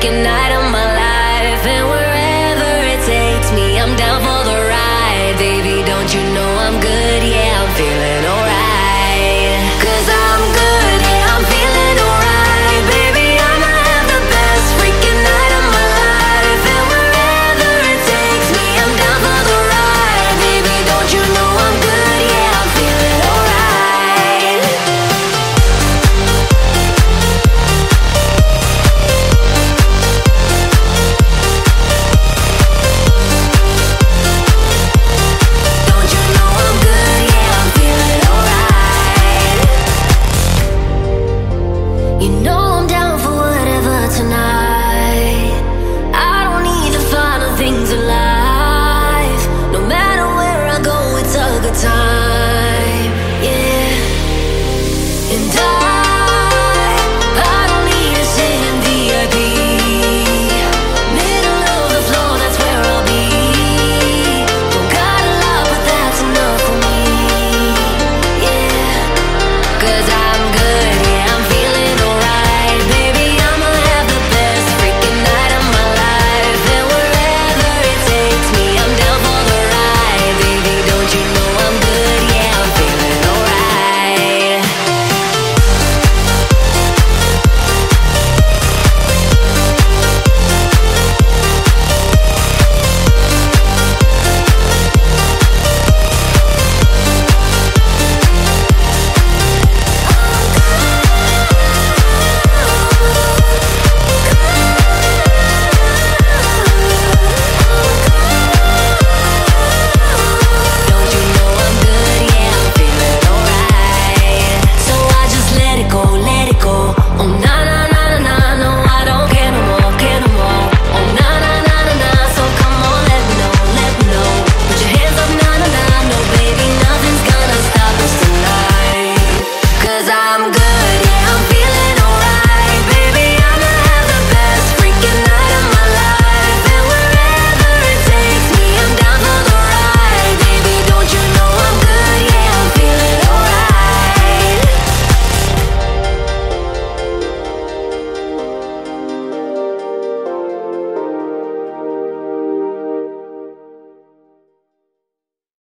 fucking night You know